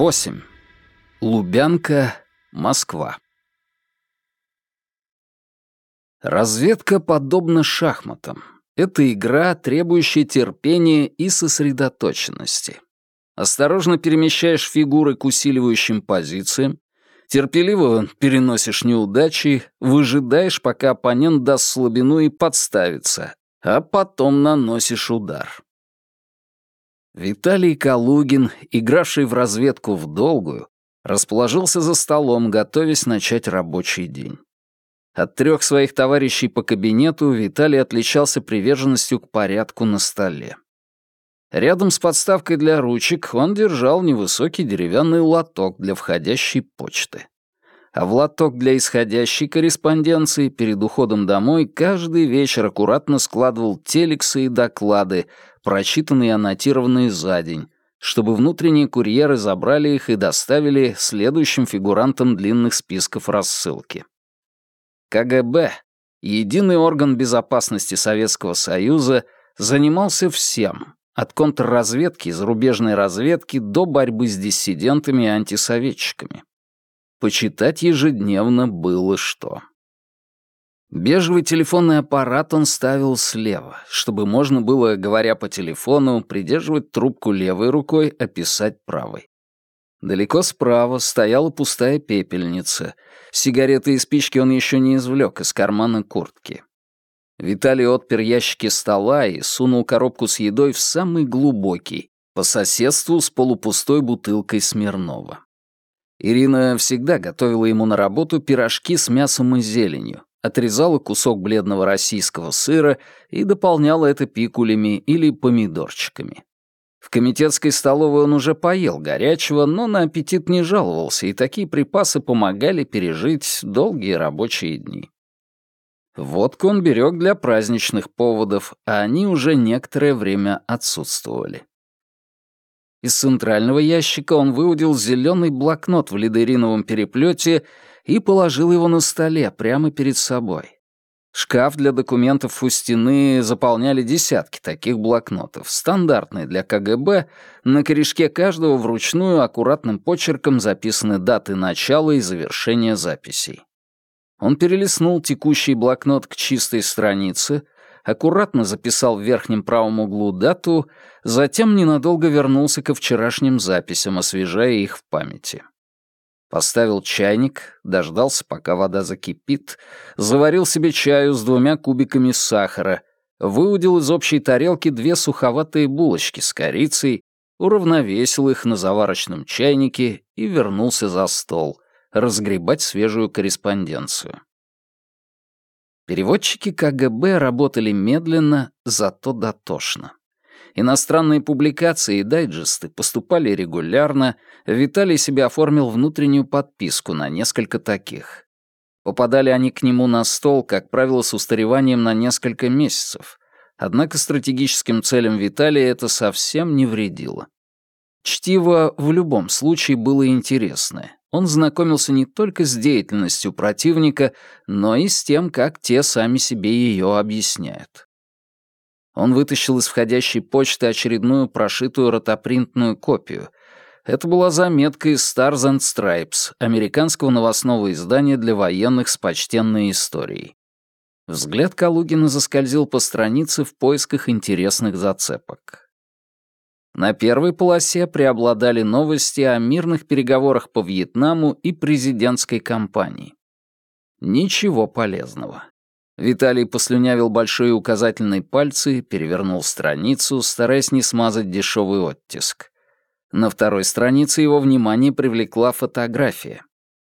8. Лубянка, Москва. Разведка подобна шахматам. Это игра, требующая терпения и сосредоточенности. Осторожно перемещаешь фигуры к усиливающим позициям, терпеливо переносишь неудачи, выжидаешь, пока оппонент даст слабину и подставится, а потом наносишь удар. Виталий Калугин, игравший в разведку в долгую, расположился за столом, готовясь начать рабочий день. От трех своих товарищей по кабинету Виталий отличался приверженностью к порядку на столе. Рядом с подставкой для ручек он держал невысокий деревянный лоток для входящей почты. А в лоток для исходящей корреспонденции перед уходом домой каждый вечер аккуратно складывал телексы и доклады, прочитанные и аннотированные за день, чтобы внутренние курьеры забрали их и доставили следующим фигурантам длинных списков рассылки. КГБ, единый орган безопасности Советского Союза, занимался всем, от контрразведки и зарубежной разведки до борьбы с диссидентами и антисоветчиками. Почитать ежедневно было что. Бежевый телефонный аппарат он ставил слева, чтобы можно было, говоря по телефону, придерживать трубку левой рукой, а писать правой. Далеко справа стояла пустая пепельница. Сигареты и спички он еще не извлек из кармана куртки. Виталий отпер ящики стола и сунул коробку с едой в самый глубокий, по соседству с полупустой бутылкой Смирнова. Ирина всегда готовила ему на работу пирожки с мясом и зеленью, отрезала кусок бледного российского сыра и дополняла это пикулями или помидорчиками. В комитетской столовой он уже поел горячего, но на аппетит не жаловался, и такие припасы помогали пережить долгие рабочие дни. Водку он берег для праздничных поводов, а они уже некоторое время отсутствовали. Из центрального ящика он выудил зеленый блокнот в лидериновом переплете и положил его на столе прямо перед собой. Шкаф для документов у стены заполняли десятки таких блокнотов, стандартные для КГБ, на корешке каждого вручную аккуратным почерком записаны даты начала и завершения записей. Он перелистнул текущий блокнот к чистой странице, аккуратно записал в верхнем правом углу дату, затем ненадолго вернулся ко вчерашним записям, освежая их в памяти. Поставил чайник, дождался, пока вода закипит, заварил себе чаю с двумя кубиками сахара, выудил из общей тарелки две суховатые булочки с корицей, уравновесил их на заварочном чайнике и вернулся за стол, разгребать свежую корреспонденцию. Переводчики КГБ работали медленно, зато дотошно. Иностранные публикации и дайджесты поступали регулярно, Виталий себе оформил внутреннюю подписку на несколько таких. Попадали они к нему на стол, как правило, с устареванием на несколько месяцев. Однако стратегическим целям Виталия это совсем не вредило. Чтиво в любом случае было интересное. Он знакомился не только с деятельностью противника, но и с тем, как те сами себе ее объясняют. Он вытащил из входящей почты очередную прошитую ротопринтную копию. Это была заметка из Stars and Stripes, американского новостного издания для военных с почтенной историей. Взгляд Калугина заскользил по странице в поисках интересных зацепок. На первой полосе преобладали новости о мирных переговорах по Вьетнаму и президентской кампании. Ничего полезного. Виталий послюнявил большие указательные пальцы, перевернул страницу, стараясь не смазать дешевый оттиск. На второй странице его внимание привлекла фотография.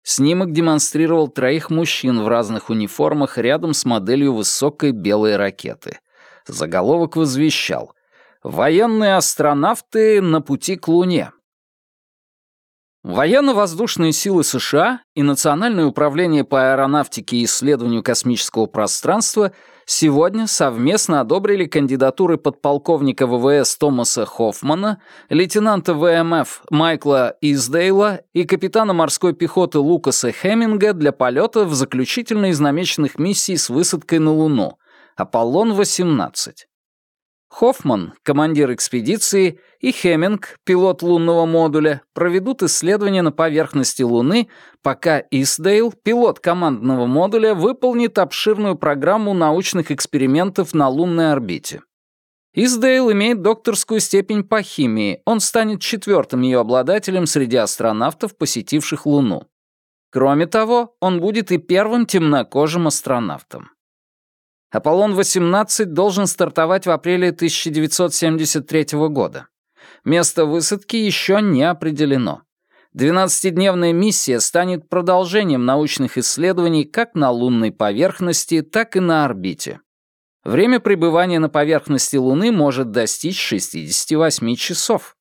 Снимок демонстрировал троих мужчин в разных униформах рядом с моделью высокой белой ракеты. Заголовок возвещал «Военные астронавты на пути к Луне». Военно-воздушные силы США и Национальное управление по аэронавтике и исследованию космического пространства сегодня совместно одобрили кандидатуры подполковника ВВС Томаса Хоффмана, лейтенанта ВМФ Майкла Издейла и капитана морской пехоты Лукаса Хеминга для полета в заключительной из намеченных миссий с высадкой на Луну — Аполлон-18. Хоффман, командир экспедиции, и Хеминг, пилот лунного модуля, проведут исследования на поверхности Луны, пока Исдейл, пилот командного модуля, выполнит обширную программу научных экспериментов на лунной орбите. Исдейл имеет докторскую степень по химии, он станет четвертым ее обладателем среди астронавтов, посетивших Луну. Кроме того, он будет и первым темнокожим астронавтом. Аполлон-18 должен стартовать в апреле 1973 года. Место высадки еще не определено. 12-дневная миссия станет продолжением научных исследований как на лунной поверхности, так и на орбите. Время пребывания на поверхности Луны может достичь 68 часов.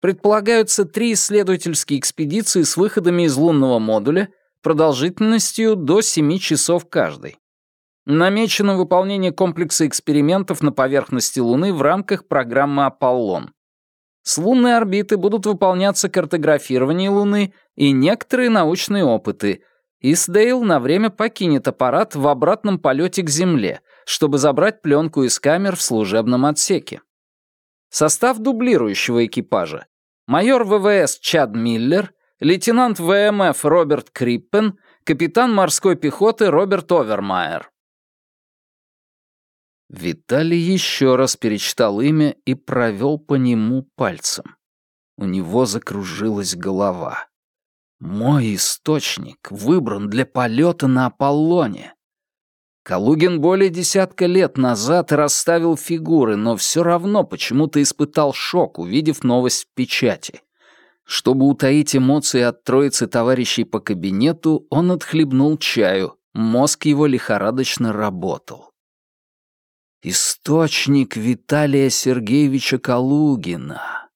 Предполагаются три исследовательские экспедиции с выходами из лунного модуля продолжительностью до 7 часов каждой. Намечено выполнение комплекса экспериментов на поверхности Луны в рамках программы «Аполлон». С лунной орбиты будут выполняться картографирование Луны и некоторые научные опыты. Исдейл на время покинет аппарат в обратном полете к Земле, чтобы забрать пленку из камер в служебном отсеке. Состав дублирующего экипажа. Майор ВВС Чад Миллер, лейтенант ВМФ Роберт Криппен, капитан морской пехоты Роберт Овермайер. Виталий еще раз перечитал имя и провел по нему пальцем. У него закружилась голова. «Мой источник выбран для полета на Аполлоне». Калугин более десятка лет назад расставил фигуры, но все равно почему-то испытал шок, увидев новость в печати. Чтобы утаить эмоции от троицы товарищей по кабинету, он отхлебнул чаю, мозг его лихорадочно работал. Источник Виталия Сергеевича Калугина.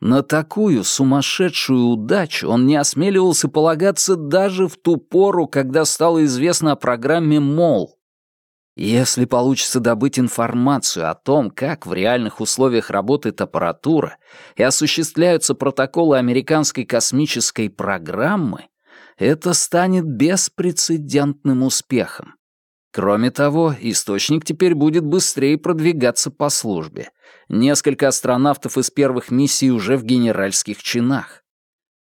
На такую сумасшедшую удачу он не осмеливался полагаться даже в ту пору, когда стало известно о программе МОЛ. Если получится добыть информацию о том, как в реальных условиях работает аппаратура и осуществляются протоколы американской космической программы, это станет беспрецедентным успехом. Кроме того, источник теперь будет быстрее продвигаться по службе. Несколько астронавтов из первых миссий уже в генеральских чинах.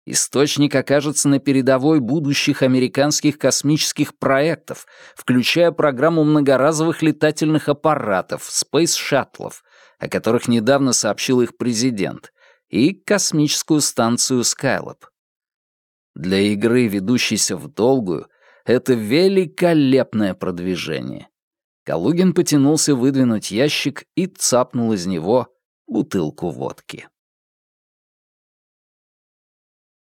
Источник окажется на передовой будущих американских космических проектов, включая программу многоразовых летательных аппаратов, спейс-шаттлов, о которых недавно сообщил их президент, и космическую станцию Skylab. Для игры, ведущейся в долгую, это великолепное продвижение. Калугин потянулся выдвинуть ящик и цапнул из него бутылку водки.